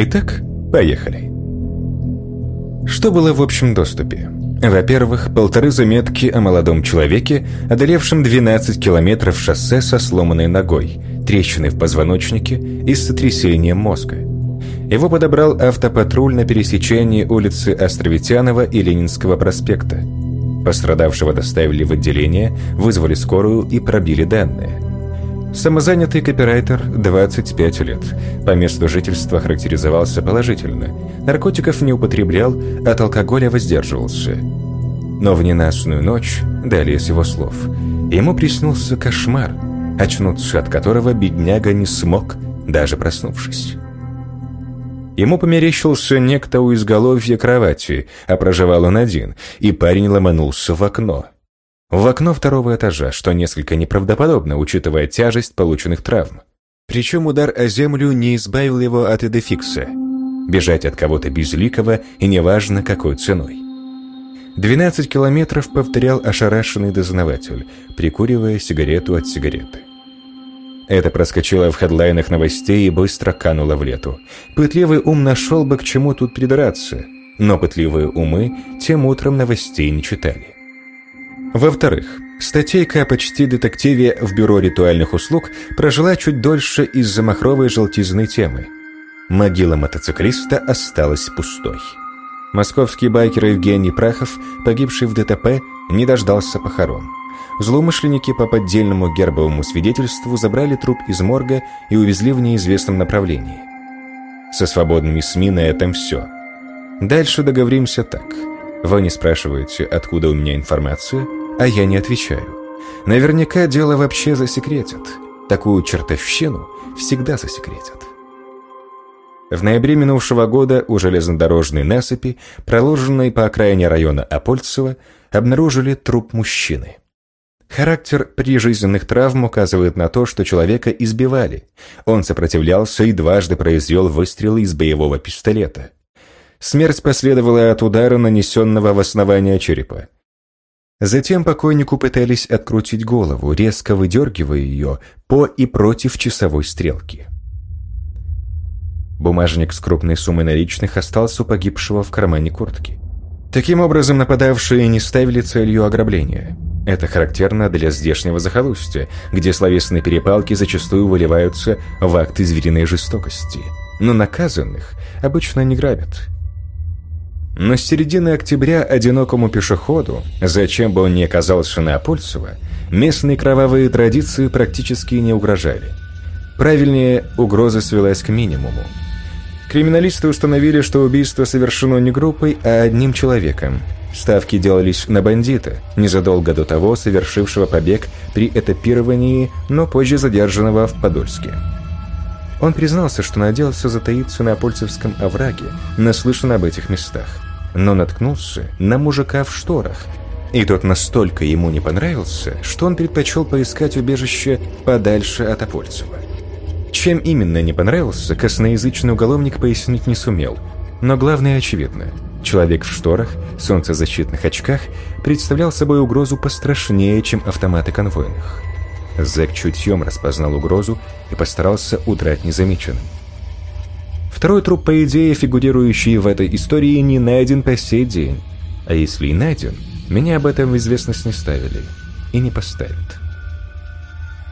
Итак, поехали. Что было в общем доступе? Во-первых, полторы заметки о молодом человеке, одолевшем 12 километров шоссе со сломанной ногой, трещины в позвоночнике и сотрясением мозга. Его подобрал автопатруль на пересечении улицы Островитянова и Ленинского проспекта. Пострадавшего доставили в отделение, вызвали скорую и пробили данные. Самозанятый копирайтер, 25 лет. По месту жительства характеризовался положительно. Наркотиков не употреблял, от алкоголя воздерживался. Но в ненастную ночь, далее с его слов, ему приснился кошмар, очнуться от которого бедняга не смог, даже проснувшись. Ему померещился некто у изголовья кровати, а проживал он один, и парень ломанулся в окно. В окно второго этажа, что несколько неправдоподобно, учитывая тяжесть полученных травм. Причем удар о землю не избавил его от эдефикса. Бежать от кого-то безликого и неважно какой ценой. 12 километров повторял ошарашенный дознаватель, прикуривая сигарету от сигареты. Это проскочило в хедлайнах новостей и быстро кануло в лету. Пытливый ум нашел бы, к чему тут придраться. Но пытливые умы тем утром новостей не читали. Во-вторых, статейка о почти детективе в бюро ритуальных услуг прожила чуть дольше из-за махровой желтизны темы. Могила мотоциклиста осталась пустой. Московский байкер Евгений Прахов, погибший в ДТП, не дождался похорон. Злоумышленники по поддельному гербовому свидетельству забрали труп из морга и увезли в неизвестном направлении. Со свободными СМИ на этом все. Дальше договоримся так. Вы не спрашиваете, откуда у меня информация, а я не отвечаю. Наверняка дело вообще засекретят. Такую чертовщину всегда засекретят. В ноябре минувшего года у железнодорожной насыпи, проложенной по окраине района Апольцево, обнаружили труп мужчины. Характер прижизненных травм указывает на то, что человека избивали. Он сопротивлялся и дважды произвел выстрелы из боевого пистолета. Смерть последовала от удара, нанесенного в основание черепа. Затем покойнику пытались открутить голову, резко выдергивая ее по и против часовой стрелки. Бумажник с крупной суммой наличных остался у погибшего в кармане куртки. Таким образом, нападавшие не ставили целью ограбления – это характерно для здешнего захолустья, где словесные перепалки зачастую выливаются в акты звериной жестокости. Но наказанных обычно не грабят. Но с середины октября одинокому пешеходу, зачем бы он ни оказался на Апольцево, местные кровавые традиции практически не угрожали. Правильнее, угроза свелась к минимуму. Криминалисты установили, что убийство совершено не группой, а одним человеком – Ставки делались на бандита, незадолго до того совершившего побег при этапировании, но позже задержанного в Подольске. Он признался, что надеялся затаиться на Апольцевском овраге, наслышан об этих местах, но наткнулся на мужика в шторах, и тот настолько ему не понравился, что он предпочел поискать убежище подальше от Апольцева. Чем именно не понравился, косноязычный уголовник пояснить не сумел, но главное очевидно – Человек в шторах, солнцезащитных очках представлял собой угрозу пострашнее, чем автоматы конвойных. Зэк чутьем распознал угрозу и постарался удрать незамеченным. Второй труп, по идее, фигурирующий в этой истории, не найден по сей день. А если и найден, меня об этом в известность не ставили. И не поставят.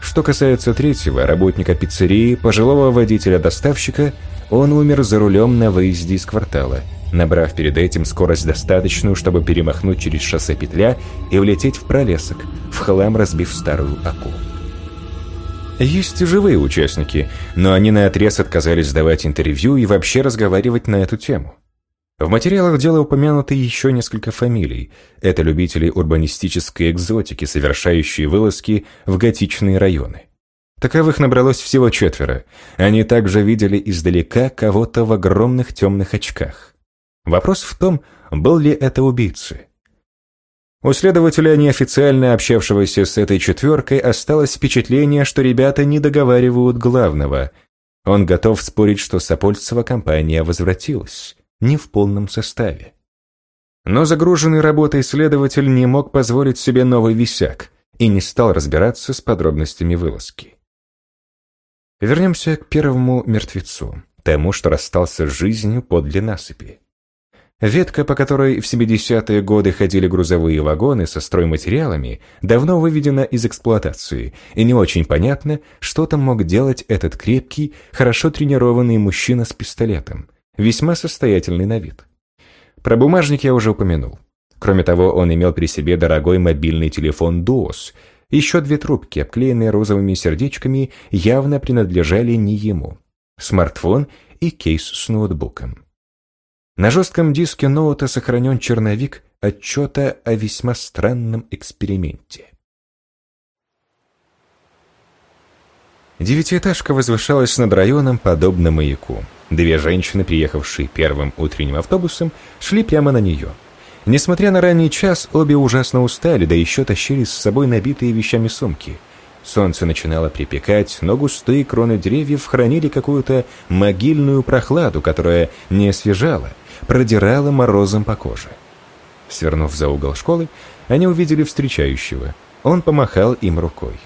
Что касается третьего, работника пиццерии, пожилого водителя-доставщика, он умер за рулем на выезде из квартала – набрав перед этим скорость достаточную, чтобы перемахнуть через шоссе петля и влететь в пролесок, в хлам разбив старую аку. Есть и живые участники, но они наотрез отказались давать интервью и вообще разговаривать на эту тему. В материалах дела упомянуты еще несколько фамилий. Это любители урбанистической экзотики, совершающие вылазки в готичные районы. Таковых набралось всего четверо. Они также видели издалека кого-то в огромных темных очках. Вопрос в том, был ли это убийцей. У следователя, неофициально общавшегося с этой четверкой, осталось впечатление, что ребята не договаривают главного. Он готов спорить, что Сапольцева компания возвратилась, не в полном составе. Но загруженный работой следователь не мог позволить себе новый висяк и не стал разбираться с подробностями вылазки. Вернемся к первому мертвецу тому, что расстался с жизнью подле насыпи. Ветка, по которой в 70-е годы ходили грузовые вагоны со стройматериалами, давно выведена из эксплуатации, и не очень понятно, что там мог делать этот крепкий, хорошо тренированный мужчина с пистолетом, весьма состоятельный на вид. Про бумажник я уже упомянул. Кроме того, он имел при себе дорогой мобильный телефон DOS. Еще две трубки, обклеенные розовыми сердечками, явно принадлежали не ему. Смартфон и кейс с ноутбуком. На жестком диске ноута сохранен черновик отчета о весьма странном эксперименте. Девятиэтажка возвышалась над районом, подобно маяку. Две женщины, приехавшие первым утренним автобусом, шли прямо на нее. Несмотря на ранний час, обе ужасно устали, да еще тащили с собой набитые вещами сумки. Солнце начинало припекать, но густые кроны деревьев хранили какую-то могильную прохладу, которая не освежала, продирала морозом по коже. Свернув за угол школы, они увидели встречающего. Он помахал им рукой.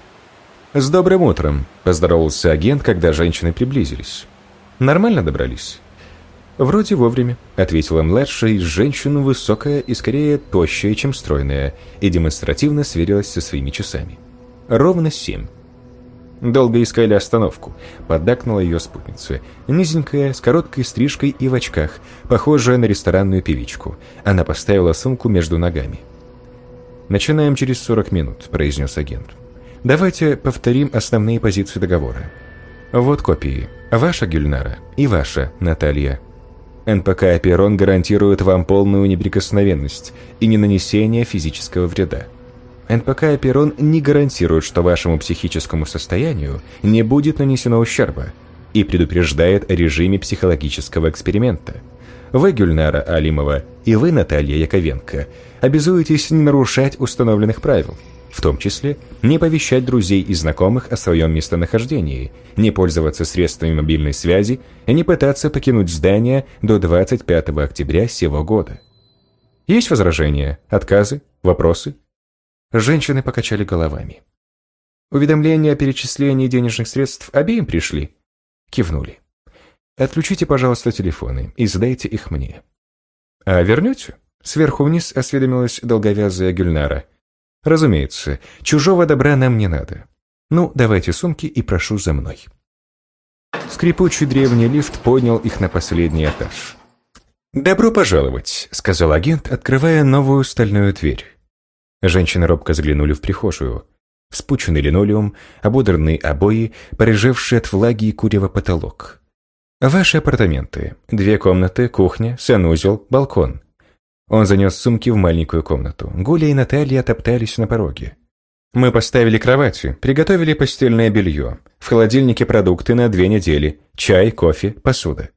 «С добрым утром!» – поздоровался агент, когда женщины приблизились. «Нормально добрались?» «Вроде вовремя», — ответила младшая из женщин, высокая и скорее тощая, чем стройная, и демонстративно сверилась со своими часами. «Ровно семь». Долго искали остановку. Поддакнула ее спутница. Низенькая, с короткой стрижкой и в очках, похожая на ресторанную певичку. Она поставила сумку между ногами. «Начинаем через 40 минут», — произнес агент. «Давайте повторим основные позиции договора. Вот копии. Ваша Гюльнара и ваша Наталья. НПК «Аперон» гарантирует вам полную неприкосновенность и не нанесение физического вреда. НПК «Аперон» не гарантирует, что вашему психическому состоянию не будет нанесено ущерба и предупреждает о режиме психологического эксперимента. Вы, Гюльнара Алимова, и вы, Наталья Яковенко, обязуетесь не нарушать установленных правил, в том числе не повещать друзей и знакомых о своем местонахождении, не пользоваться средствами мобильной связи и не пытаться покинуть здание до 25 октября сего года. Есть возражения, отказы, вопросы? Женщины покачали головами. Уведомления о перечислении денежных средств обеим пришли? Кивнули. Отключите, пожалуйста, телефоны и сдайте их мне. А вернете? Сверху вниз осведомилась долговязая Гюльнара. Разумеется, чужого добра нам не надо. Ну, давайте сумки и прошу за мной. Скрипучий древний лифт поднял их на последний этаж. «Добро пожаловать», — сказал агент, открывая новую стальную дверь. Женщины робко заглянули в прихожую. Вспученный линолеум, ободранные обои, порыжевший от влаги и курева потолок. Ваши апартаменты. Две комнаты, кухня, санузел, балкон. Он занес сумки в маленькую комнату. Гуля и Наталья топтались на пороге. Мы поставили кровати, приготовили постельное белье. В холодильнике продукты на две недели. Чай, кофе, посуда.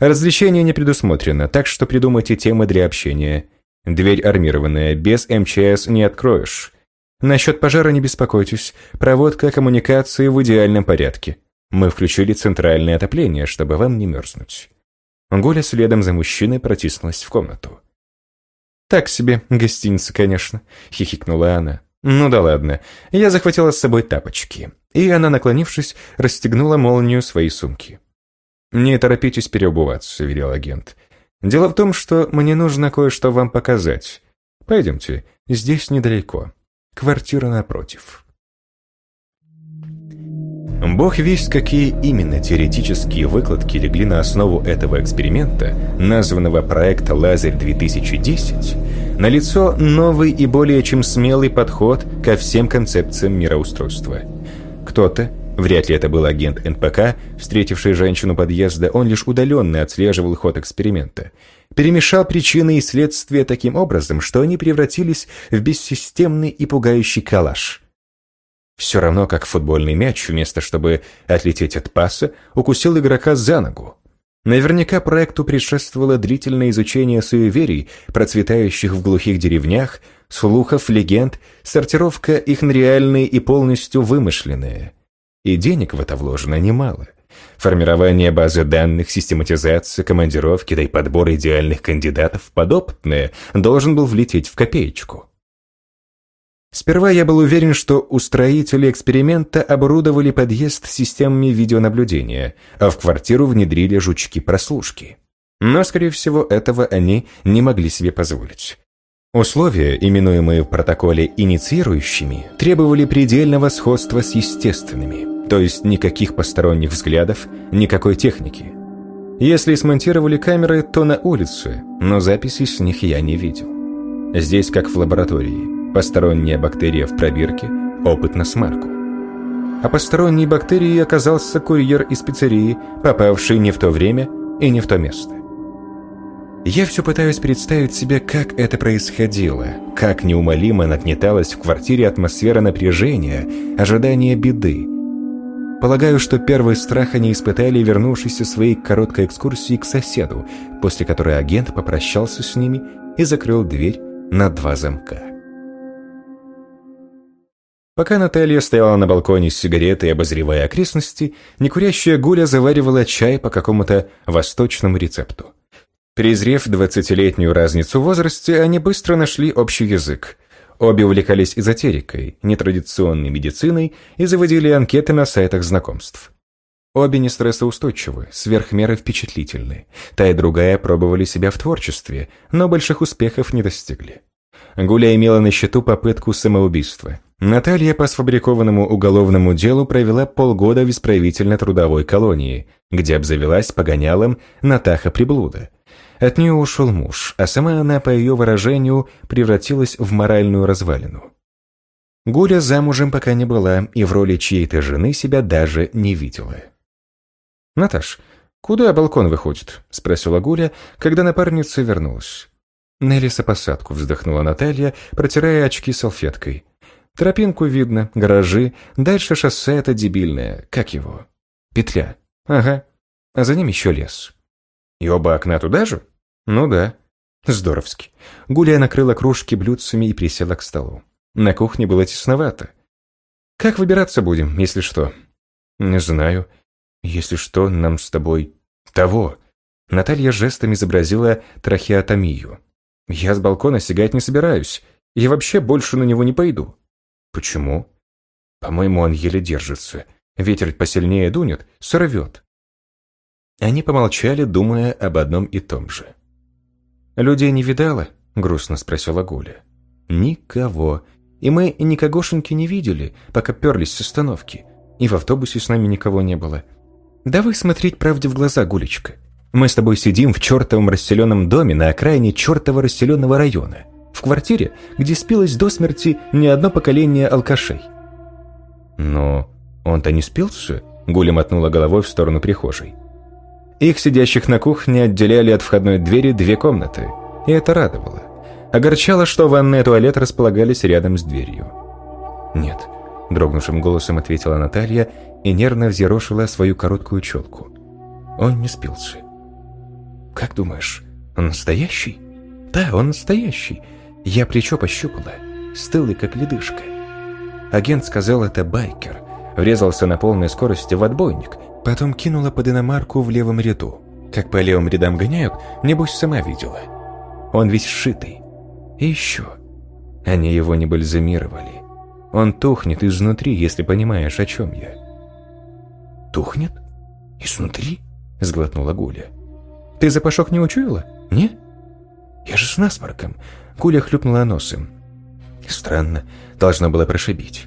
Развлечения не предусмотрено, так что придумайте темы для общения. Дверь армированная, без МЧС не откроешь. Насчет пожара не беспокойтесь, проводка коммуникации в идеальном порядке. Мы включили центральное отопление, чтобы вам не мерзнуть. Гуля следом за мужчиной протиснулась в комнату. «Так себе гостиница, конечно», — хихикнула она. «Ну да ладно, я захватила с собой тапочки». И она, наклонившись, расстегнула молнию своей сумки. «Не торопитесь переобуваться», — велел агент. «Дело в том, что мне нужно кое-что вам показать. Пойдемте, здесь недалеко. Квартира напротив». Бог весть, какие именно теоретические выкладки легли на основу этого эксперимента, названного проекта «Лазарь-2010», налицо новый и более чем смелый подход ко всем концепциям мироустройства. Кто-то, вряд ли это был агент НПК, встретивший женщину подъезда, он лишь удаленно отслеживал ход эксперимента, перемешал причины и следствия таким образом, что они превратились в бессистемный и пугающий коллаж – все равно, как футбольный мяч, вместо чтобы отлететь от паса, укусил игрока за ногу. Наверняка проекту предшествовало длительное изучение суеверий, процветающих в глухих деревнях, слухов, легенд, сортировка их на реальные и полностью вымышленные. И денег в это вложено немало. Формирование базы данных, систематизация, командировки, да и подбор идеальных кандидатов подопытные должен был влететь в копеечку. Сперва я был уверен, что устроители эксперимента оборудовали подъезд системами видеонаблюдения, а в квартиру внедрили жучки-прослушки. Но, скорее всего, этого они не могли себе позволить. Условия, именуемые в протоколе инициирующими, требовали предельного сходства с естественными, то есть никаких посторонних взглядов, никакой техники. Если смонтировали камеры, то на улице, но записи с них я не видел. Здесь, как в лаборатории, Посторонняя бактерия в пробирке, опыт на смарку. А посторонней бактерией оказался курьер из пиццерии, попавший не в то время и не в то место. Я все пытаюсь представить себе, как это происходило, как неумолимо нагнеталась в квартире атмосфера напряжения, ожидания беды. Полагаю, что первый страх они испытали, вернувшись со своей короткой экскурсии к соседу, после которой агент попрощался с ними и закрыл дверь на два замка. Пока Наталья стояла на балконе с сигаретой, обозревая окрестности, некурящая Гуля заваривала чай по какому-то восточному рецепту. Презрев двадцатилетнюю разницу в возрасте, они быстро нашли общий язык. Обе увлекались эзотерикой, нетрадиционной медициной и заводили анкеты на сайтах знакомств. Обе не стрессоустойчивы, сверх меры впечатлительны. Та и другая пробовали себя в творчестве, но больших успехов не достигли. Гуля имела на счету попытку самоубийства. Наталья по сфабрикованному уголовному делу провела полгода в исправительно-трудовой колонии, где обзавелась погонялом Натаха Приблуда. От нее ушел муж, а сама она, по ее выражению, превратилась в моральную развалину. Гуля замужем пока не была и в роли чьей-то жены себя даже не видела. «Наташ, куда балкон выходит?» – спросила Гуля, когда напарница вернулась. «На лесопосадку», — вздохнула Наталья, протирая очки салфеткой. «Тропинку видно, гаражи, дальше шоссе это дебильное. Как его?» «Петля». «Ага. А за ним еще лес». «И оба окна туда же?» «Ну да». «Здоровски». Гуля накрыла кружки блюдцами и присела к столу. На кухне было тесновато. «Как выбираться будем, если что?» «Не знаю. Если что, нам с тобой...» «Того». Наталья жестом изобразила трахеотомию. Я с балкона сигать не собираюсь. Я вообще больше на него не пойду. Почему? По-моему, он еле держится. Ветер посильнее дунет, сорвет. Они помолчали, думая об одном и том же. «Людей не видала?» — грустно спросила Гуля. «Никого. И мы никогошеньки не видели, пока перлись с остановки. И в автобусе с нами никого не было. Давай смотреть правде в глаза, Гулечка. Мы с тобой сидим в чертовом расселенном доме на окраине чертова расселенного района. В квартире, где спилось до смерти не одно поколение алкашей. Но он-то не спился? Гуля мотнула головой в сторону прихожей. Их, сидящих на кухне, отделяли от входной двери две комнаты. И это радовало. Огорчало, что ванная и туалет располагались рядом с дверью. «Нет», — дрогнувшим голосом ответила Наталья и нервно взъерошила свою короткую челку. «Он не спился. «Как думаешь, он настоящий?» «Да, он настоящий. Я плечо пощупала. Стылый, как ледышка». Агент сказал, это байкер. Врезался на полной скорости в отбойник. Потом кинула под иномарку в левом ряду. Как по левым рядам гоняют, небось сама видела. Он весь сшитый. И еще. Они его не бальзамировали. Он тухнет изнутри, если понимаешь, о чем я. «Тухнет? Изнутри?» — сглотнула Гуля. Ты запашок не учуяла? Не? Я же с насморком. Гуля хлюпнула носом. Странно, должно было прошибить.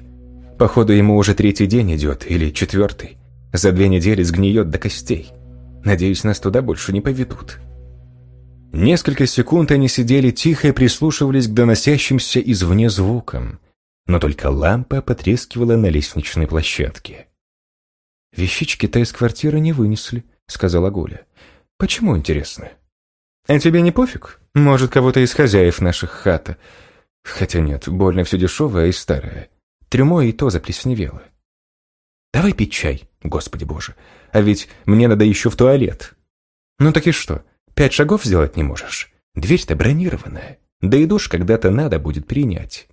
Походу, ему уже третий день идет, или четвертый. За две недели сгниет до костей. Надеюсь, нас туда больше не поведут. Несколько секунд они сидели тихо и прислушивались к доносящимся извне звукам. Но только лампа потрескивала на лестничной площадке. «Вещички-то из квартиры не вынесли», — сказала Гуля. Почему, интересно? А тебе не пофиг? Может, кого-то из хозяев наших хата. Хотя нет, больно все дешевое и старое. Трюмо и то заплесневело. Давай пить чай, господи боже. А ведь мне надо еще в туалет. Ну так и что, пять шагов сделать не можешь? Дверь-то бронированная. Да и душ когда-то надо будет принять.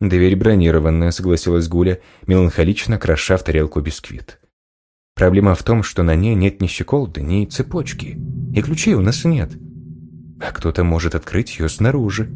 Дверь бронированная, согласилась Гуля, меланхолично кроша в тарелку бисквит. Проблема в том, что на ней нет ни щеколды, ни цепочки. И ключей у нас нет. А кто-то может открыть ее снаружи.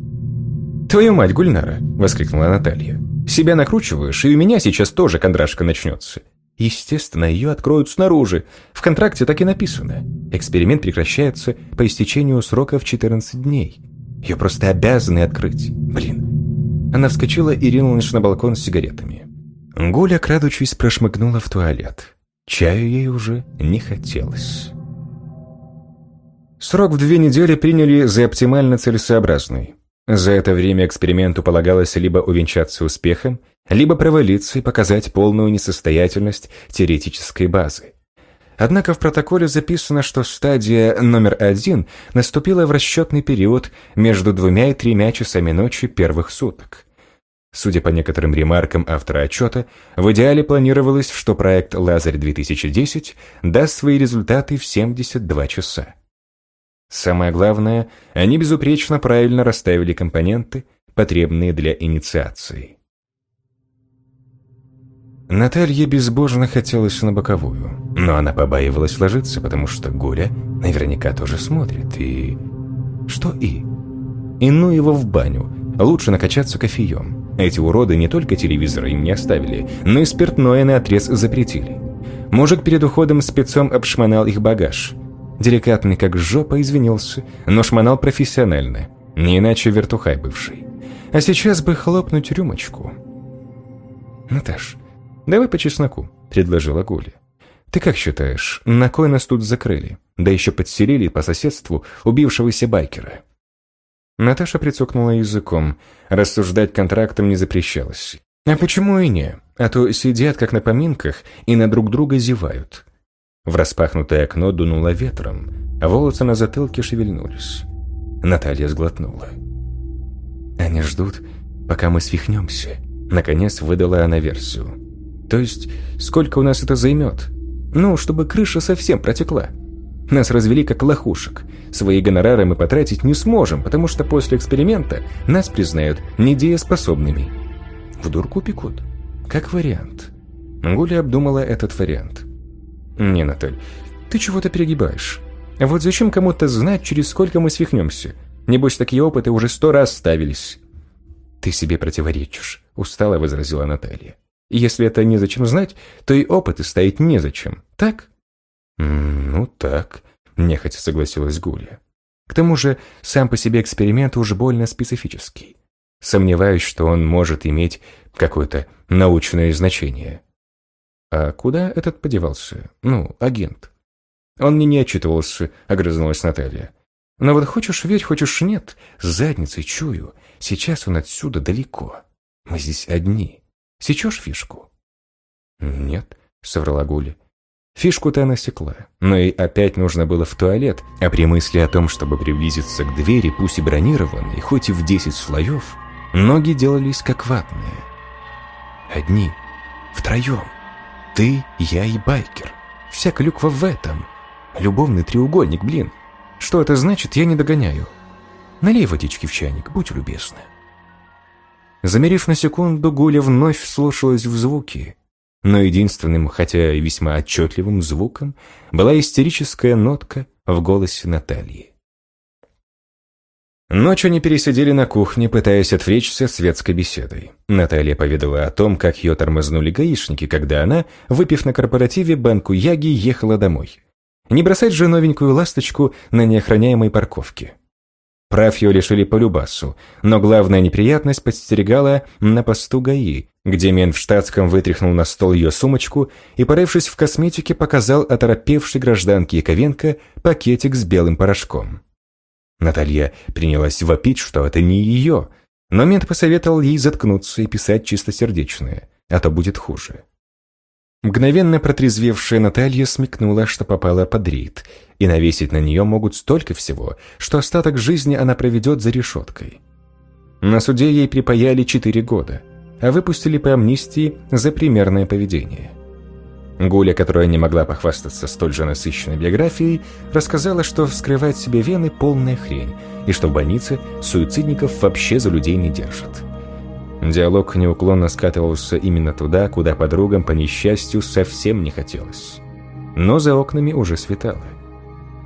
«Твою мать, Гульнара!» – воскликнула Наталья. «Себя накручиваешь, и у меня сейчас тоже кондрашка начнется». Естественно, ее откроют снаружи. В контракте так и написано. Эксперимент прекращается по истечению срока в 14 дней. Ее просто обязаны открыть. Блин. Она вскочила и ринулась на балкон с сигаретами. Гуля, крадучись, прошмыгнула в туалет. Чаю ей уже не хотелось. Срок в две недели приняли за оптимально целесообразный. За это время эксперименту полагалось либо увенчаться успехом, либо провалиться и показать полную несостоятельность теоретической базы. Однако в протоколе записано, что стадия номер один наступила в расчетный период между двумя и тремя часами ночи первых суток. Судя по некоторым ремаркам автора отчета, в идеале планировалось, что проект «Лазарь-2010» даст свои результаты в 72 часа. Самое главное, они безупречно правильно расставили компоненты, потребные для инициации. Наталье безбожно хотелось на боковую, но она побаивалась ложиться, потому что Гуля наверняка тоже смотрит. И... Что и? И ну его в баню. Лучше накачаться кофеем. Эти уроды не только телевизора им не оставили, но и спиртное на отрез запретили. Мужик перед уходом спецом обшмонал их багаж. Деликатный как жопа извинился, но шмонал профессионально, не иначе вертухай бывший. А сейчас бы хлопнуть рюмочку. «Наташ, «Давай по чесноку», — предложила Гуля. «Ты как считаешь, на кой нас тут закрыли? Да еще подселили по соседству убившегося байкера». Наташа прицокнула языком. Рассуждать контрактом не запрещалось. А почему и не? А то сидят, как на поминках, и на друг друга зевают. В распахнутое окно дунуло ветром, а волосы на затылке шевельнулись. Наталья сглотнула. «Они ждут, пока мы свихнемся», — наконец выдала она версию. То есть, сколько у нас это займет? Ну, чтобы крыша совсем протекла. Нас развели как лохушек. Свои гонорары мы потратить не сможем, потому что после эксперимента нас признают недееспособными. В дурку пекут. Как вариант. Гуля обдумала этот вариант. «Не, Наталь, ты чего-то перегибаешь. Вот зачем кому-то знать, через сколько мы свихнемся? Небось, такие опыты уже сто раз ставились». «Ты себе противоречишь», — устало возразила Наталья. Если это незачем знать, то и опыты ставить незачем, так? «Ну, так», — нехотя согласилась Гуля. «К тому же, сам по себе эксперимент уж больно специфический. Сомневаюсь, что он может иметь какое-то научное значение». «А куда этот подевался? Ну, агент?» «Он мне не отчитывался», — огрызнулась Наталья. «Но вот хочешь верь, хочешь нет, с задницей чую. Сейчас он отсюда далеко. Мы здесь одни». Сечешь фишку?» «Нет», — соврала Гуля. Фишку-то она секла, но и опять нужно было в туалет, а при мысли о том, чтобы приблизиться к двери, пусть и бронированной, хоть и в десять слоев, ноги делались как ватные. Одни, втроем. Ты, я и байкер. Вся клюква в этом. Любовный треугольник, блин. Что это значит, я не догоняю. Налей водички в чайник, будь любезна. Замерив на секунду, Гуля вновь вслушалась в звуки. Но единственным, хотя и весьма отчетливым звуком, была истерическая нотка в голосе Натальи. Ночь они пересидели на кухне, пытаясь отвлечься светской беседой. Наталья поведала о том, как ее тормознули гаишники, когда она, выпив на корпоративе банку яги, ехала домой. Не бросать же новенькую ласточку на неохраняемой парковке. Прав ее лишили по любасу, но главная неприятность подстерегала на посту ГАИ, где мент в штатском вытряхнул на стол ее сумочку и, порывшись в косметике, показал оторопевшей гражданке Яковенко пакетик с белым порошком. Наталья принялась вопить, что это не ее, но мент посоветовал ей заткнуться и писать чистосердечное, а то будет хуже. Мгновенно протрезвевшая Наталья смекнула, что попала под рейд, и навесить на нее могут столько всего, что остаток жизни она проведет за решеткой. На суде ей припаяли четыре года, а выпустили по амнистии за примерное поведение. Гуля, которая не могла похвастаться столь же насыщенной биографией, рассказала, что вскрывать себе вены – полная хрень, и что в больнице суицидников вообще за людей не держат. Диалог неуклонно скатывался именно туда, куда подругам, по несчастью, совсем не хотелось. Но за окнами уже светало.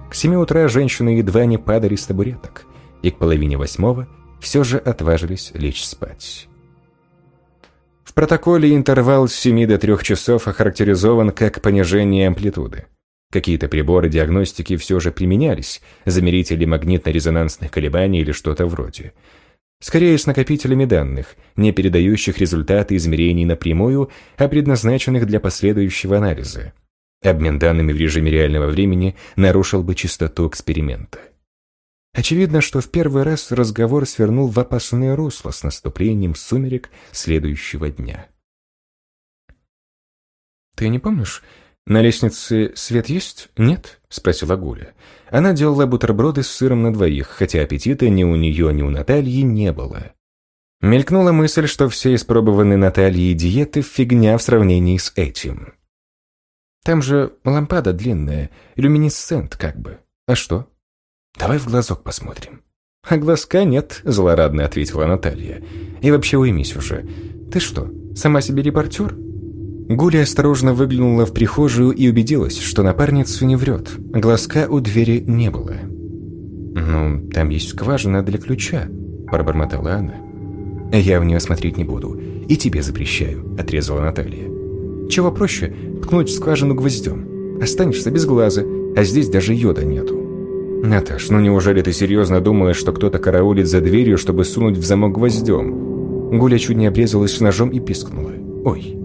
К семи утра женщины едва не падали с табуреток, и к половине восьмого все же отважились лечь спать. В протоколе интервал с 7 до 3 часов охарактеризован как понижение амплитуды. Какие-то приборы диагностики все же применялись, замерители магнитно-резонансных колебаний или что-то вроде. Скорее с накопителями данных, не передающих результаты измерений напрямую, а предназначенных для последующего анализа. Обмен данными в режиме реального времени нарушил бы чистоту эксперимента. Очевидно, что в первый раз разговор свернул в опасное русло с наступлением сумерек следующего дня. «Ты не помнишь, на лестнице свет есть? Нет?» — спросила Гуля. Она делала бутерброды с сыром на двоих, хотя аппетита ни у нее, ни у Натальи не было. Мелькнула мысль, что все испробованные Натальей диеты — фигня в сравнении с этим. «Там же лампада длинная, люминесцент как бы. А что?» Давай в глазок посмотрим». «А глазка нет», — злорадно ответила Наталья. «И вообще уймись уже. Ты что, сама себе репортер?» Гуля осторожно выглянула в прихожую и убедилась, что напарница не врет. Глазка у двери не было. «Ну, там есть скважина для ключа», — пробормотала она. «Я в нее смотреть не буду. И тебе запрещаю», — отрезала Наталья. «Чего проще? Ткнуть в скважину гвоздем. Останешься без глаза, а здесь даже йода нету». «Наташ, ну неужели ты серьезно думаешь, что кто-то караулит за дверью, чтобы сунуть в замок гвоздем?» Гуля чуть не обрезалась ножом и пискнула. «Ой,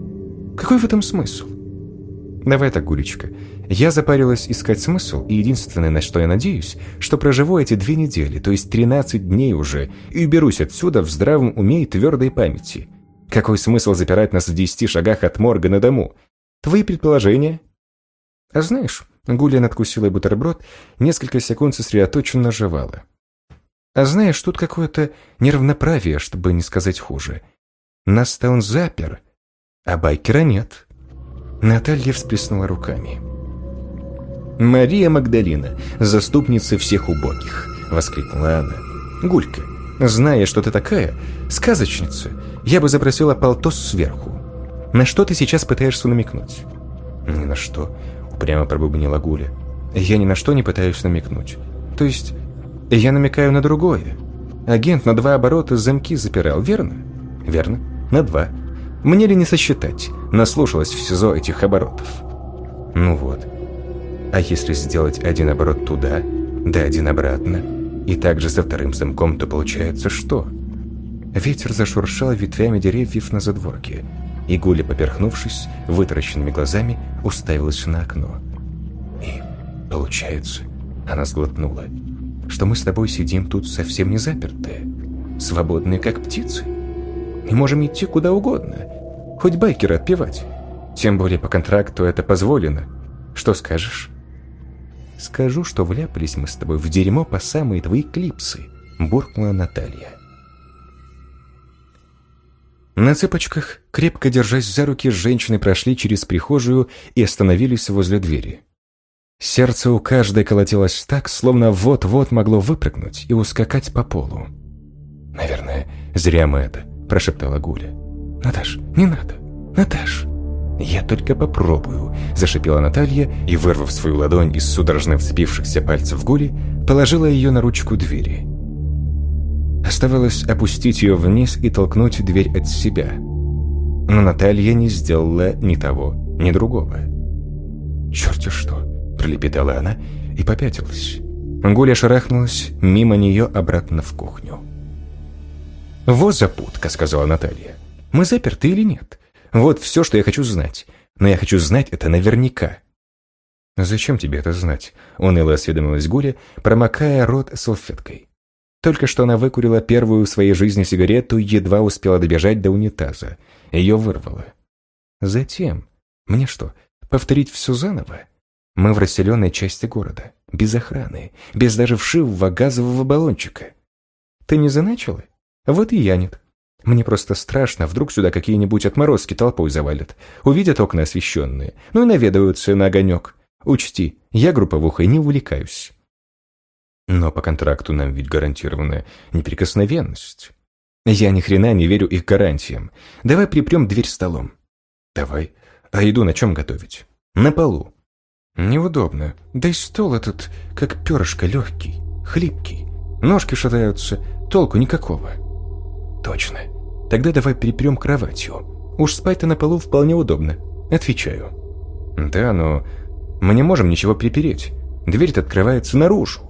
какой в этом смысл?» «Давай так, Гулечка. Я запарилась искать смысл, и единственное, на что я надеюсь, что проживу эти две недели, то есть 13 дней уже, и уберусь отсюда в здравом уме и твердой памяти. Какой смысл запирать нас в десяти шагах от морга на дому? Твои предположения?» «А знаешь, Гуля надкусила бутерброд, несколько секунд сосредоточенно жевала. «А знаешь, тут какое-то неравноправие, чтобы не сказать хуже. Нас-то он запер, а байкера нет». Наталья всплеснула руками. «Мария Магдалина, заступница всех убогих!» — воскликнула она. «Гулька, зная, что ты такая, сказочница, я бы запросила полтос сверху. На что ты сейчас пытаешься намекнуть?» «Ни на что упрямо пробубнила Гуля. «Я ни на что не пытаюсь намекнуть. То есть, я намекаю на другое. Агент на два оборота замки запирал, верно?» «Верно. На два. Мне ли не сосчитать? Наслушалась в СИЗО этих оборотов». «Ну вот. А если сделать один оборот туда, да один обратно, и также со вторым замком, то получается что?» Ветер зашуршал ветвями деревьев на задворке – и Гуля, поперхнувшись, вытаращенными глазами, уставилась на окно. «И получается...» Она сглотнула. «Что мы с тобой сидим тут совсем не запертые, свободные как птицы, и можем идти куда угодно, хоть байкера отпевать. Тем более по контракту это позволено. Что скажешь?» «Скажу, что вляпались мы с тобой в дерьмо по самые твои клипсы», буркнула Наталья. На цыпочках, крепко держась за руки, женщины прошли через прихожую и остановились возле двери. Сердце у каждой колотилось так, словно вот-вот могло выпрыгнуть и ускакать по полу. «Наверное, зря мы это», – прошептала Гуля. «Наташ, не надо! Наташ!» «Я только попробую», – зашипела Наталья и, вырвав свою ладонь из судорожно вцепившихся пальцев Гули, положила ее на ручку двери. Оставалось опустить ее вниз и толкнуть дверь от себя. Но Наталья не сделала ни того, ни другого. «Черт что!» – пролепетала она и попятилась. Гуля шарахнулась мимо нее обратно в кухню. «Вот запутка», – сказала Наталья. «Мы заперты или нет? Вот все, что я хочу знать. Но я хочу знать это наверняка». «Зачем тебе это знать?» – уныло осведомилась Гуля, промокая рот салфеткой. Только что она выкурила первую в своей жизни сигарету и едва успела добежать до унитаза. Ее вырвало. Затем, мне что, повторить все заново? Мы в расселенной части города, без охраны, без даже вшивого газового баллончика. Ты не заначила? Вот и я нет. Мне просто страшно, вдруг сюда какие-нибудь отморозки толпой завалят, увидят окна освещенные, ну и наведаются на огонек. Учти, я групповухой не увлекаюсь. Но по контракту нам ведь гарантирована неприкосновенность. Я ни хрена не верю их гарантиям. Давай припрем дверь столом. Давай. А еду на чем готовить? На полу. Неудобно. Да и стол этот, как перышко, легкий, хлипкий. Ножки шатаются, толку никакого. Точно. Тогда давай переперем кроватью. Уж спать-то на полу вполне удобно. Отвечаю. Да, но мы не можем ничего припереть. Дверь-то открывается наружу.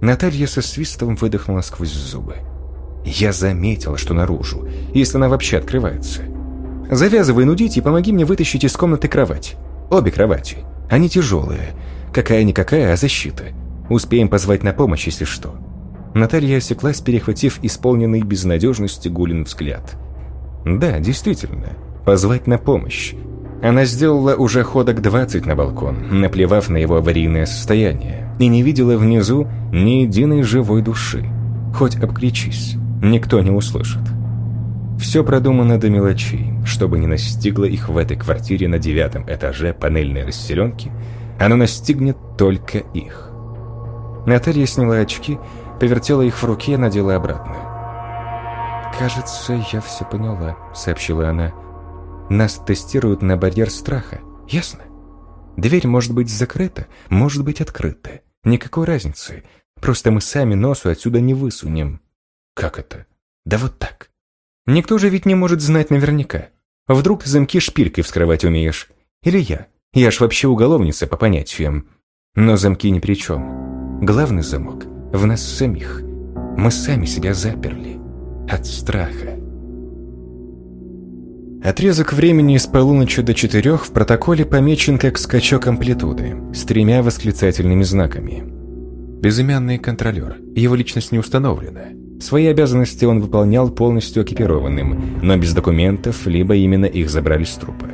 Наталья со свистом выдохнула сквозь зубы. Я заметила, что наружу, если она вообще открывается. Завязывай нудить и помоги мне вытащить из комнаты кровать. Обе кровати. Они тяжелые. Какая-никакая, а защита. Успеем позвать на помощь, если что. Наталья осеклась, перехватив исполненный безнадежности Гулин взгляд. Да, действительно, позвать на помощь. Она сделала уже ходок 20 на балкон, наплевав на его аварийное состояние, и не видела внизу ни единой живой души. Хоть обкричись, никто не услышит. Все продумано до мелочей, чтобы не настигло их в этой квартире на девятом этаже панельной расселенки, оно настигнет только их. Наталья сняла очки, повертела их в руке и надела обратно. «Кажется, я все поняла», — сообщила она. Нас тестируют на барьер страха, ясно? Дверь может быть закрыта, может быть открыта. Никакой разницы. Просто мы сами носу отсюда не высунем. Как это? Да вот так. Никто же ведь не может знать наверняка. Вдруг замки шпилькой вскрывать умеешь? Или я? Я ж вообще уголовница по понятиям. Но замки ни при чем. Главный замок в нас самих. Мы сами себя заперли. От страха. Отрезок времени с полуночи до четырех в протоколе помечен как скачок амплитуды с тремя восклицательными знаками. Безымянный контролер, его личность не установлена. Свои обязанности он выполнял полностью экипированным, но без документов, либо именно их забрали с трупа.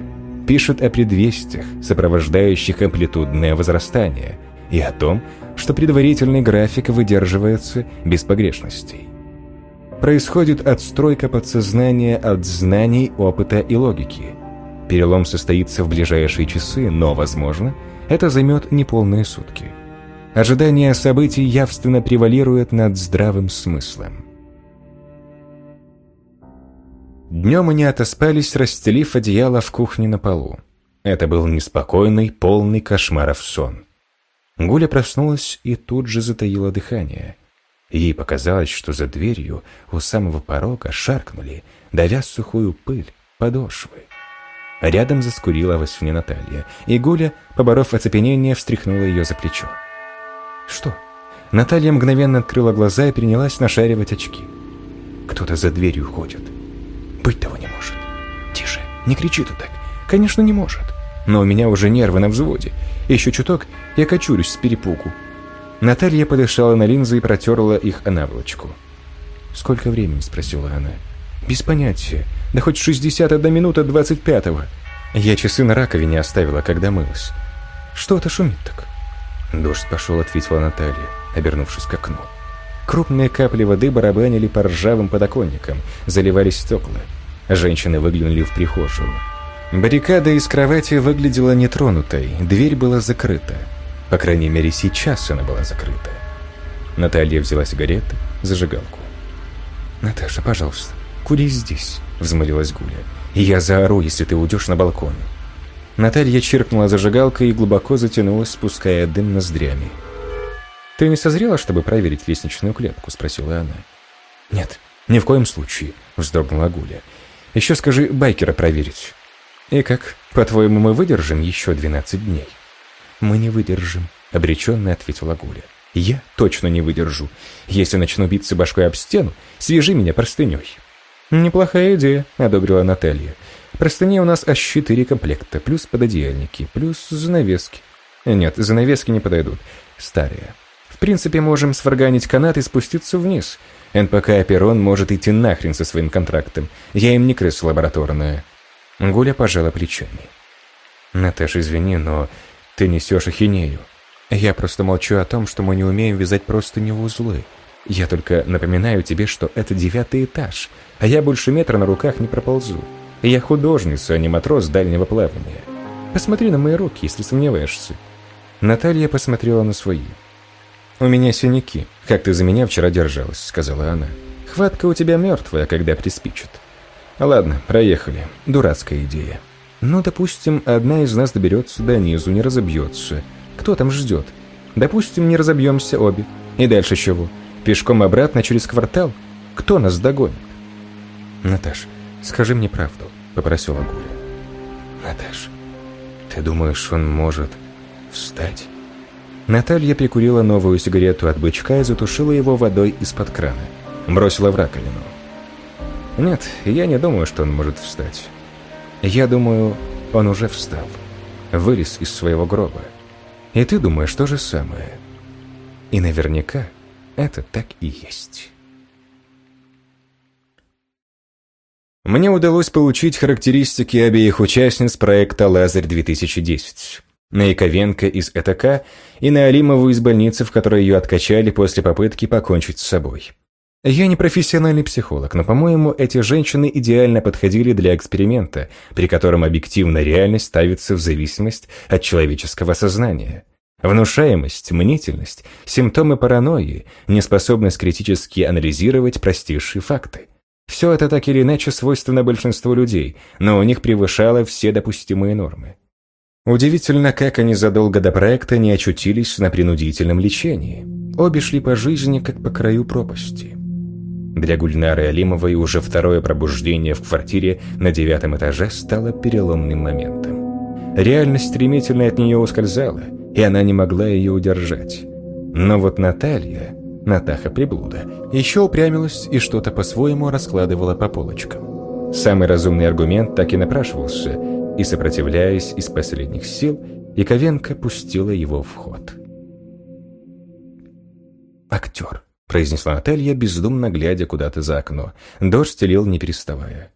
Пишет о предвестиях, сопровождающих амплитудное возрастание, и о том, что предварительный график выдерживается без погрешностей происходит отстройка подсознания от знаний, опыта и логики. Перелом состоится в ближайшие часы, но, возможно, это займет неполные сутки. Ожидание событий явственно превалирует над здравым смыслом. Днем не отоспались, расстелив одеяло в кухне на полу. Это был неспокойный, полный кошмаров сон. Гуля проснулась и тут же затаила дыхание. Ей показалось, что за дверью у самого порога шаркнули, давя сухую пыль, подошвы. Рядом заскурила во сне Наталья, и Гуля, поборов оцепенение, встряхнула ее за плечо. «Что?» Наталья мгновенно открыла глаза и принялась нашаривать очки. «Кто-то за дверью ходит. Быть того не может. Тише, не кричи ты так. Конечно, не может. Но у меня уже нервы на взводе. Еще чуток, я кочурюсь с перепугу. Наталья подышала на линзы и протерла их о наволочку. «Сколько времени?» – спросила она. «Без понятия. Да хоть 61 минута 25-го. Я часы на раковине оставила, когда мылась. Что это шумит так?» «Дождь пошел», – ответила Наталья, обернувшись к окну. Крупные капли воды барабанили по ржавым подоконникам, заливались стекла. Женщины выглянули в прихожую. Баррикада из кровати выглядела нетронутой, дверь была закрыта. По крайней мере, сейчас она была закрыта. Наталья взяла сигареты, зажигалку. «Наташа, пожалуйста, кури здесь», — взмолилась Гуля. «И я заору, если ты уйдешь на балкон». Наталья чиркнула зажигалкой и глубоко затянулась, спуская дым ноздрями. «Ты не созрела, чтобы проверить лестничную клетку?» — спросила она. «Нет, ни в коем случае», — вздрогнула Гуля. «Еще скажи байкера проверить». «И как, по-твоему, мы выдержим еще 12 дней?» «Мы не выдержим», — обреченно ответила Гуля. «Я точно не выдержу. Если начну биться башкой об стену, свяжи меня простыней». «Неплохая идея», — одобрила Наталья. «Простыней у нас аж четыре комплекта, плюс пододеяльники, плюс занавески». «Нет, занавески не подойдут. Старые. В принципе, можем сварганить канат и спуститься вниз. НПК Аперон может идти нахрен со своим контрактом. Я им не крыса лабораторная». Гуля пожала плечами. «Наташа, извини, но ты несешь ахинею. Я просто молчу о том, что мы не умеем вязать просто не в узлы. Я только напоминаю тебе, что это девятый этаж, а я больше метра на руках не проползу. Я художница, а не матрос дальнего плавания. Посмотри на мои руки, если сомневаешься. Наталья посмотрела на свои. «У меня синяки, как ты за меня вчера держалась», — сказала она. «Хватка у тебя мертвая, когда приспичит». «Ладно, проехали. Дурацкая идея». Но, допустим, одна из нас доберется до низу, не разобьется. Кто там ждет? Допустим, не разобьемся обе. И дальше чего? Пешком обратно через квартал? Кто нас догонит? Наташ, скажи мне правду, попросила Гуля. Наташ, ты думаешь, он может встать? Наталья прикурила новую сигарету от бычка и затушила его водой из-под крана. Бросила в раковину. Нет, я не думаю, что он может встать. Я думаю, он уже встал. Вылез из своего гроба. И ты думаешь то же самое. И наверняка это так и есть. Мне удалось получить характеристики обеих участниц проекта «Лазарь-2010». На Яковенко из ЭТК и на Алимову из больницы, в которой ее откачали после попытки покончить с собой. Я не профессиональный психолог, но, по-моему, эти женщины идеально подходили для эксперимента, при котором объективно реальность ставится в зависимость от человеческого сознания. Внушаемость, мнительность, симптомы паранойи, неспособность критически анализировать простейшие факты. Все это так или иначе свойственно большинству людей, но у них превышало все допустимые нормы. Удивительно, как они задолго до проекта не очутились на принудительном лечении. Обе шли по жизни, как по краю пропасти. Для Гульнары Алимовой уже второе пробуждение в квартире на девятом этаже стало переломным моментом. Реальность стремительно от нее ускользала, и она не могла ее удержать. Но вот Наталья, Натаха приблуда, еще упрямилась и что-то по-своему раскладывала по полочкам. Самый разумный аргумент так и напрашивался, и, сопротивляясь из последних сил, Яковенко пустила его в ход. «Актер», — произнесла Наталья, бездумно глядя куда-то за окно. Дождь стелил, не переставая.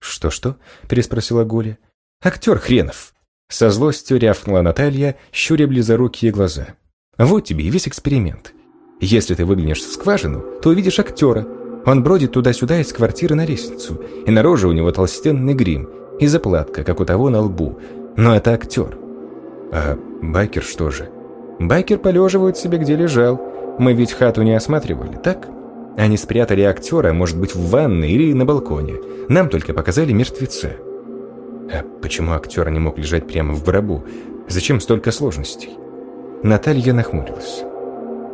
«Что-что?» — переспросила Гуля. «Актер хренов!» Со злостью рявкнула Наталья, щуря близорукие глаза. «Вот тебе и весь эксперимент. Если ты выглянешь в скважину, то увидишь актера. Он бродит туда-сюда из квартиры на лестницу, и на роже у него толстенный грим, и заплатка, как у того на лбу. Но это актер. А байкер что же? Байкер полеживает себе, где лежал. Мы ведь хату не осматривали, так? Они спрятали актера, может быть, в ванной или на балконе. Нам только показали мертвеца. А почему актер не мог лежать прямо в гробу? Зачем столько сложностей? Наталья нахмурилась.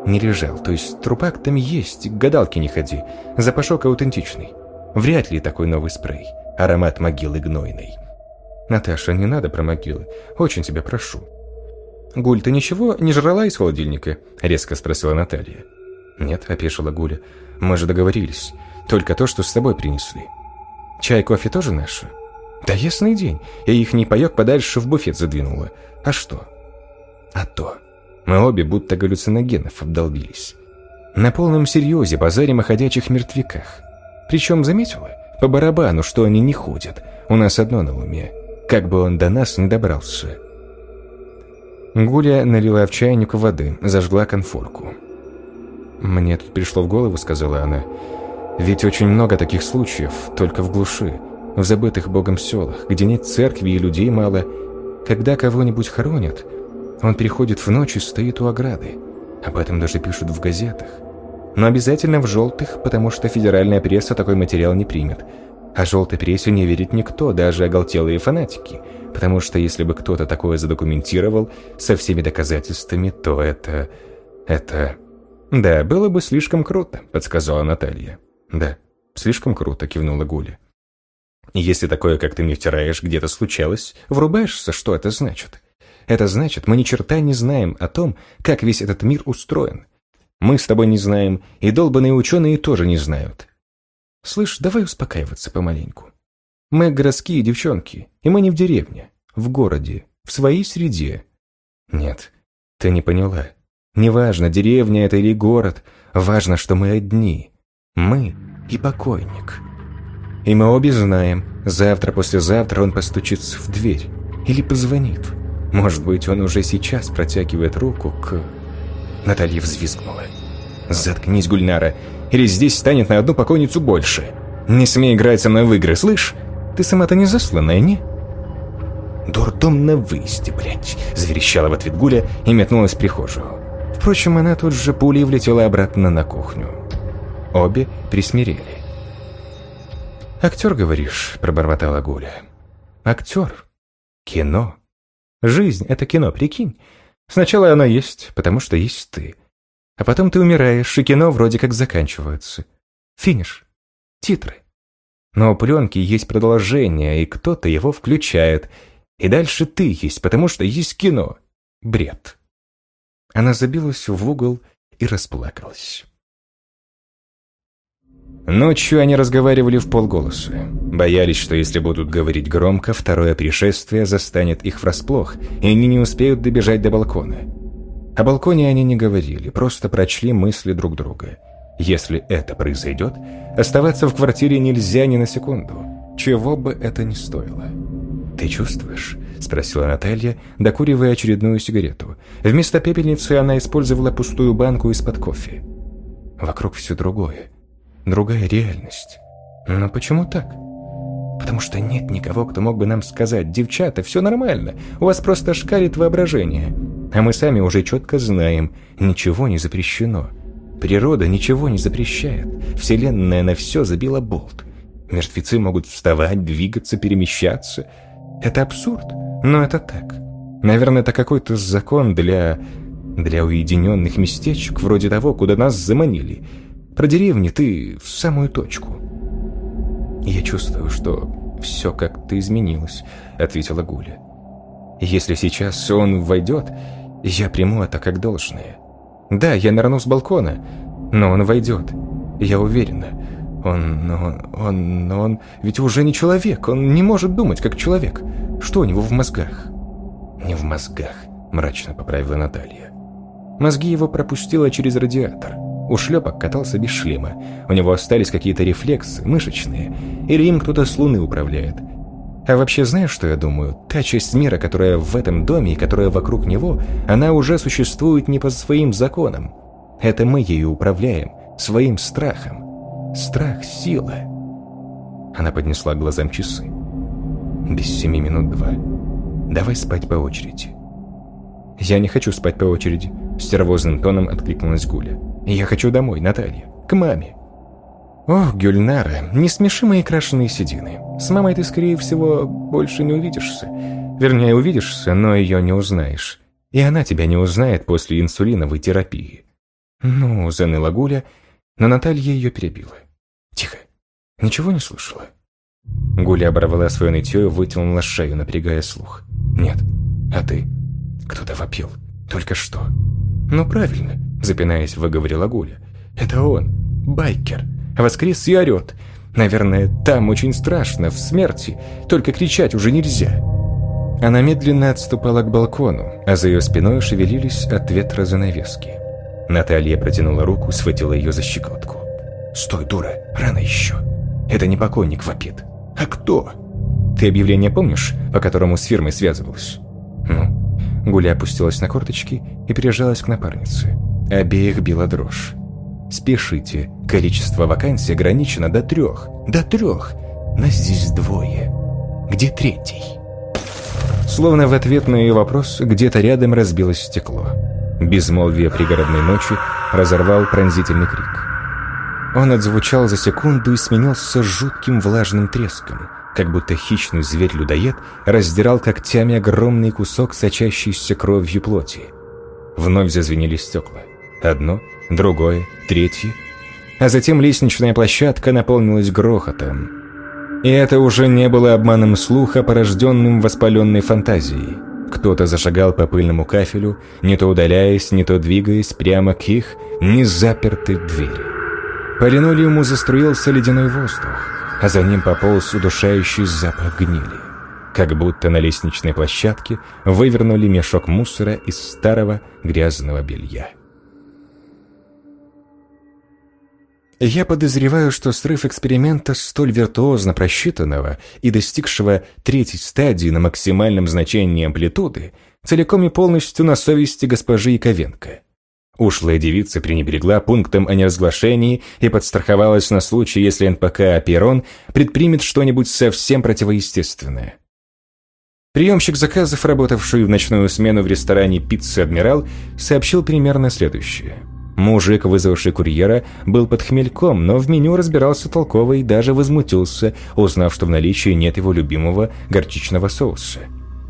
Не лежал, то есть трупак там есть, к гадалке не ходи. Запашок аутентичный. Вряд ли такой новый спрей. Аромат могилы гнойной. Наташа, не надо про могилы. Очень тебя прошу. Гуль, ты ничего не жрала из холодильника? Резко спросила Наталья. Нет, опешила Гуля. Мы же договорились. Только то, что с тобой принесли. Чай, кофе тоже наши? Да ясный день. Я их не паёк подальше в буфет задвинула. А что? А то. Мы обе будто галлюциногенов обдолбились. На полном серьезе базарим о ходячих мертвяках. Причем, заметила, по барабану, что они не ходят. У нас одно на уме. Как бы он до нас не добрался. Гуля налила в чайник воды, зажгла конфорку. «Мне тут пришло в голову», — сказала она. «Ведь очень много таких случаев, только в глуши, в забытых Богом селах, где нет церкви и людей мало. Когда кого-нибудь хоронят, он приходит в ночь и стоит у ограды. Об этом даже пишут в газетах. Но обязательно в желтых, потому что федеральная пресса такой материал не примет. А желтой прессе не верит никто, даже оголтелые фанатики. Потому что если бы кто-то такое задокументировал со всеми доказательствами, то это... это... «Да, было бы слишком круто», — подсказала Наталья. «Да, слишком круто», — кивнула Гуля. «Если такое, как ты мне втираешь, где-то случалось, врубаешься, что это значит?» Это значит, мы ни черта не знаем о том, как весь этот мир устроен. Мы с тобой не знаем, и долбанные ученые тоже не знают. Слышь, давай успокаиваться помаленьку. Мы городские девчонки, и мы не в деревне, в городе, в своей среде. Нет, ты не поняла. Неважно, деревня это или город, важно, что мы одни. Мы и покойник. И мы обе знаем, завтра-послезавтра он постучится в дверь или позвонит. Может быть, он уже сейчас протягивает руку к... Наталья взвизгнула. «Заткнись, Гульнара, или здесь станет на одну покойницу больше. Не смей играть со мной в игры, слышь? Ты сама-то не засланная, не?» «Дурдом на выезде, блядь!» – заверещала в ответ Гуля и метнулась в прихожую. Впрочем, она тут же пулей влетела обратно на кухню. Обе присмирели. «Актер, говоришь?» – пробормотала Гуля. «Актер? Кино?» Жизнь — это кино, прикинь. Сначала оно есть, потому что есть ты. А потом ты умираешь, и кино вроде как заканчивается. Финиш. Титры. Но у пленки есть продолжение, и кто-то его включает. И дальше ты есть, потому что есть кино. Бред. Она забилась в угол и расплакалась. Ночью они разговаривали в полголоса. Боялись, что если будут говорить громко, второе пришествие застанет их врасплох, и они не успеют добежать до балкона. О балконе они не говорили, просто прочли мысли друг друга. Если это произойдет, оставаться в квартире нельзя ни на секунду, чего бы это ни стоило. «Ты чувствуешь?» – спросила Наталья, докуривая очередную сигарету. Вместо пепельницы она использовала пустую банку из-под кофе. Вокруг все другое другая реальность. Но почему так? Потому что нет никого, кто мог бы нам сказать, девчата, все нормально, у вас просто шкалит воображение. А мы сами уже четко знаем, ничего не запрещено. Природа ничего не запрещает. Вселенная на все забила болт. Мертвецы могут вставать, двигаться, перемещаться. Это абсурд, но это так. Наверное, это какой-то закон для... для уединенных местечек, вроде того, куда нас заманили – про деревни ты в самую точку. Я чувствую, что все как-то изменилось, ответила Гуля. Если сейчас он войдет, я приму это как должное. Да, я нырну с балкона, но он войдет. Я уверена. Он, он, он, он ведь уже не человек, он не может думать как человек. Что у него в мозгах? Не в мозгах, мрачно поправила Наталья. Мозги его пропустила через радиатор. Ушлепок катался без шлема. У него остались какие-то рефлексы, мышечные. Или им кто-то с луны управляет. А вообще знаешь, что я думаю? Та часть мира, которая в этом доме и которая вокруг него, она уже существует не по своим законам. Это мы ею управляем, своим страхом. Страх – сила. Она поднесла глазам часы. Без семи минут два. Давай спать по очереди. Я не хочу спать по очереди. Стервозным тоном откликнулась Гуля. «Я хочу домой, Наталья. К маме». «Ох, Гюльнара, не смеши мои крашеные седины. С мамой ты, скорее всего, больше не увидишься. Вернее, увидишься, но ее не узнаешь. И она тебя не узнает после инсулиновой терапии». «Ну», — заныла Гуля, но Наталья ее перебила. «Тихо. Ничего не слышала?» Гуля оборвала свое нытье и вытянула шею, напрягая слух. «Нет. А ты?» «Кто-то вопил. Только что». «Ну, правильно запинаясь, выговорила Гуля. «Это он, байкер, воскрес и орет. Наверное, там очень страшно, в смерти, только кричать уже нельзя». Она медленно отступала к балкону, а за ее спиной шевелились от ветра занавески. Наталья протянула руку, схватила ее за щекотку. «Стой, дура, рано еще. Это не покойник вопит. А кто?» «Ты объявление помнишь, по которому с фирмой связывалась?» «Ну?» Гуля опустилась на корточки и прижалась к напарнице. Обеих била дрожь. «Спешите, количество вакансий ограничено до трех. До трех! Нас здесь двое. Где третий?» Словно в ответ на ее вопрос, где-то рядом разбилось стекло. Безмолвие пригородной ночи разорвал пронзительный крик. Он отзвучал за секунду и сменился жутким влажным треском, как будто хищный зверь-людоед раздирал когтями огромный кусок сочащейся кровью плоти. Вновь зазвенели стекла. Одно, другое, третье. А затем лестничная площадка наполнилась грохотом. И это уже не было обманом слуха, порожденным воспаленной фантазией. Кто-то зашагал по пыльному кафелю, не то удаляясь, не то двигаясь прямо к их незапертой двери. По линолеуму заструился ледяной воздух, а за ним пополз удушающий запах гнили. Как будто на лестничной площадке вывернули мешок мусора из старого грязного белья. Я подозреваю, что срыв эксперимента столь виртуозно просчитанного и достигшего третьей стадии на максимальном значении амплитуды целиком и полностью на совести госпожи Яковенко. Ушлая девица пренебрегла пунктом о неразглашении и подстраховалась на случай, если НПК «Аперон» предпримет что-нибудь совсем противоестественное. Приемщик заказов, работавший в ночную смену в ресторане «Пицца Адмирал», сообщил примерно следующее – Мужик, вызвавший курьера, был под хмельком, но в меню разбирался толково и даже возмутился, узнав, что в наличии нет его любимого горчичного соуса.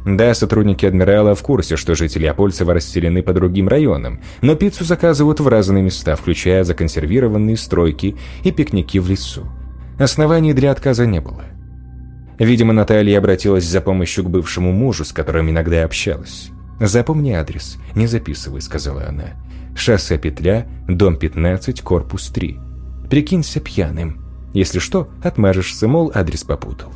Да, сотрудники Адмирала в курсе, что жители Апольцева расселены по другим районам, но пиццу заказывают в разные места, включая законсервированные стройки и пикники в лесу. Оснований для отказа не было. Видимо, Наталья обратилась за помощью к бывшему мужу, с которым иногда общалась. «Запомни адрес, не записывай», — сказала она. «Шоссе Петля, дом 15, корпус 3. Прикинься пьяным. Если что, отмажешься, мол, адрес попутал.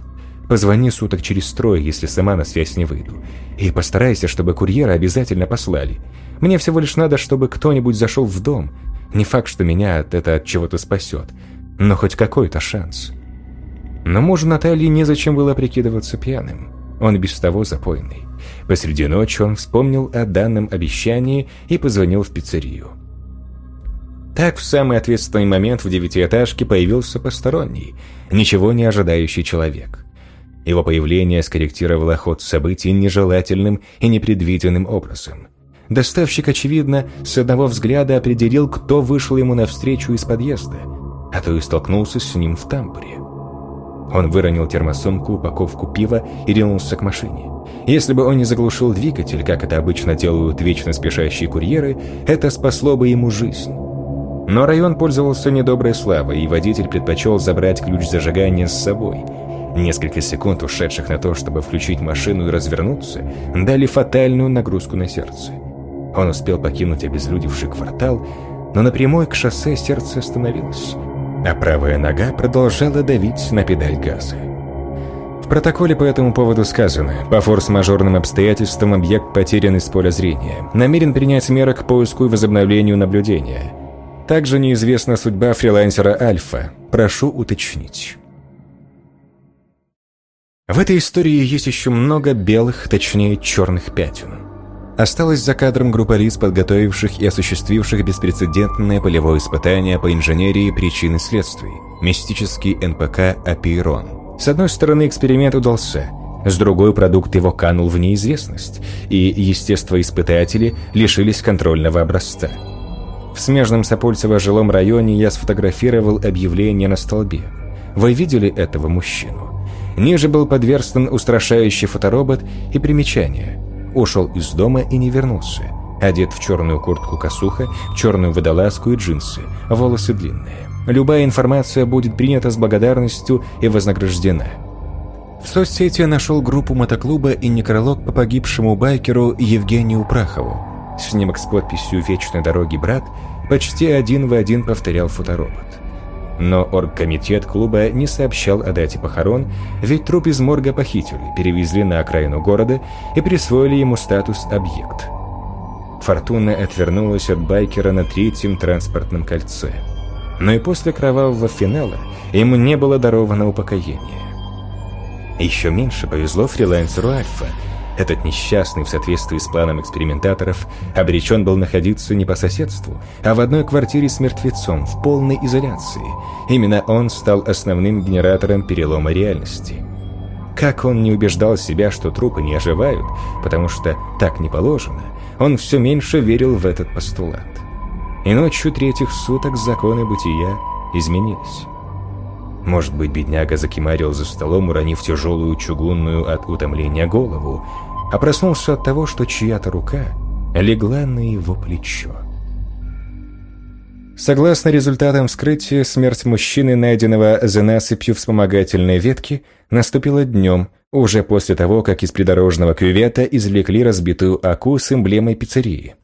Позвони суток через трое, если сама на связь не выйду. И постарайся, чтобы курьера обязательно послали. Мне всего лишь надо, чтобы кто-нибудь зашел в дом. Не факт, что меня от это от чего-то спасет, но хоть какой-то шанс». Но мужу Натальи незачем было прикидываться пьяным. Он без того запойный. Посреди ночи он вспомнил о данном обещании и позвонил в пиццерию. Так в самый ответственный момент в девятиэтажке появился посторонний, ничего не ожидающий человек. Его появление скорректировало ход событий нежелательным и непредвиденным образом. Доставщик, очевидно, с одного взгляда определил, кто вышел ему навстречу из подъезда, а то и столкнулся с ним в тамбуре. Он выронил термосумку, упаковку пива и ринулся к машине. Если бы он не заглушил двигатель, как это обычно делают вечно спешащие курьеры, это спасло бы ему жизнь. Но район пользовался недоброй славой, и водитель предпочел забрать ключ зажигания с собой. Несколько секунд, ушедших на то, чтобы включить машину и развернуться, дали фатальную нагрузку на сердце. Он успел покинуть обезлюдевший квартал, но на прямой к шоссе сердце остановилось а правая нога продолжала давить на педаль газа. В протоколе по этому поводу сказано, по форс-мажорным обстоятельствам объект потерян из поля зрения, намерен принять меры к поиску и возобновлению наблюдения. Также неизвестна судьба фрилансера Альфа, прошу уточнить. В этой истории есть еще много белых, точнее черных пятен. Осталась за кадром группа лиц, подготовивших и осуществивших беспрецедентное полевое испытание по инженерии причин и следствий. Мистический НПК «Апейрон». С одной стороны, эксперимент удался, с другой продукт его канул в неизвестность, и естествоиспытатели лишились контрольного образца. В смежном Сапольцево жилом районе я сфотографировал объявление на столбе. Вы видели этого мужчину? Ниже был подверстан устрашающий фоторобот и примечание – ушел из дома и не вернулся. Одет в черную куртку-косуха, черную водолазку и джинсы, волосы длинные. Любая информация будет принята с благодарностью и вознаграждена. В соцсети нашел группу мотоклуба и некролог по погибшему байкеру Евгению Прахову. Снимок с подписью «Вечной дороги, брат» почти один в один повторял фоторобот. Но оргкомитет клуба не сообщал о дате похорон, ведь труп из морга похитили, перевезли на окраину города и присвоили ему статус «объект». Фортуна отвернулась от байкера на третьем транспортном кольце. Но и после кровавого финала ему не было даровано упокоение. Еще меньше повезло фрилансеру Альфа – этот несчастный, в соответствии с планом экспериментаторов, обречен был находиться не по соседству, а в одной квартире с мертвецом, в полной изоляции. Именно он стал основным генератором перелома реальности. Как он не убеждал себя, что трупы не оживают, потому что так не положено, он все меньше верил в этот постулат. И ночью третьих суток законы бытия изменились. Может быть, бедняга закимарил за столом, уронив тяжелую чугунную от утомления голову, а проснулся от того, что чья-то рука легла на его плечо. Согласно результатам вскрытия, смерть мужчины, найденного за насыпью вспомогательной ветки, наступила днем, уже после того, как из придорожного кювета извлекли разбитую аку с эмблемой пиццерии.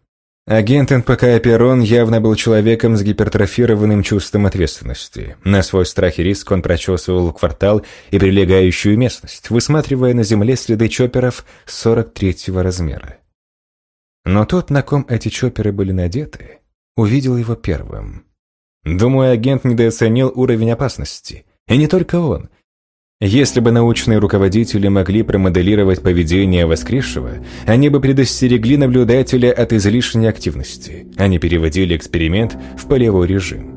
Агент НПК Перрон явно был человеком с гипертрофированным чувством ответственности. На свой страх и риск он прочесывал квартал и прилегающую местность, высматривая на земле следы чоперов 43-го размера. Но тот, на ком эти чоперы были надеты, увидел его первым. Думаю, агент недооценил уровень опасности. И не только он. Если бы научные руководители могли промоделировать поведение воскресшего, они бы предостерегли наблюдателя от излишней активности. Они переводили эксперимент в полевой режим.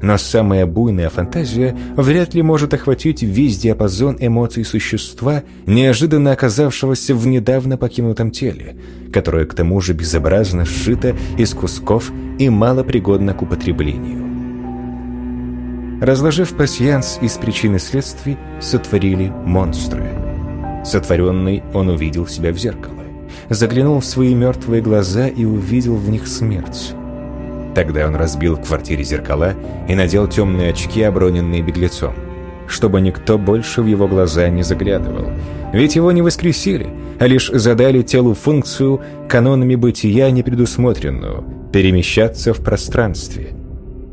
Но самая буйная фантазия вряд ли может охватить весь диапазон эмоций существа, неожиданно оказавшегося в недавно покинутом теле, которое к тому же безобразно сшито из кусков и малопригодно к употреблению. Разложив пасьянс из причин и следствий, сотворили монстры. Сотворенный, он увидел себя в зеркало. Заглянул в свои мертвые глаза и увидел в них смерть. Тогда он разбил в квартире зеркала и надел темные очки, оброненные беглецом, чтобы никто больше в его глаза не заглядывал. Ведь его не воскресили, а лишь задали телу функцию, канонами бытия непредусмотренную – перемещаться в пространстве.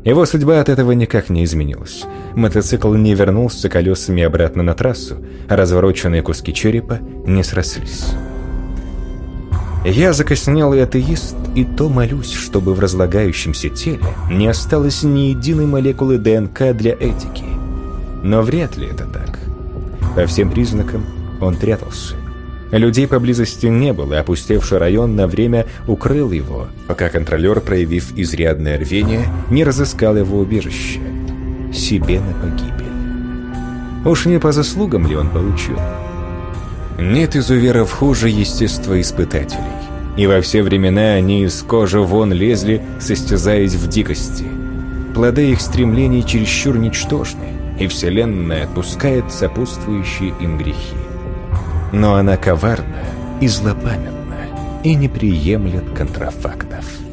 Его судьба от этого никак не изменилась. Мотоцикл не вернулся колесами обратно на трассу, а развороченные куски черепа не срослись. Я закоснелый атеист, и то молюсь, чтобы в разлагающемся теле не осталось ни единой молекулы ДНК для этики. Но вряд ли это так. По всем признакам он прятался. Людей поблизости не было, опустевший район на время укрыл его, пока контролер, проявив изрядное рвение, не разыскал его убежище. Себе на погибель. Уж не по заслугам ли он получил? Нет изуверов хуже естествоиспытателей. И во все времена они из кожи вон лезли, состязаясь в дикости. Плоды их стремлений чересчур ничтожны, и Вселенная отпускает сопутствующие им грехи. Но она коварна и злопамятна, и не приемлет контрафактов.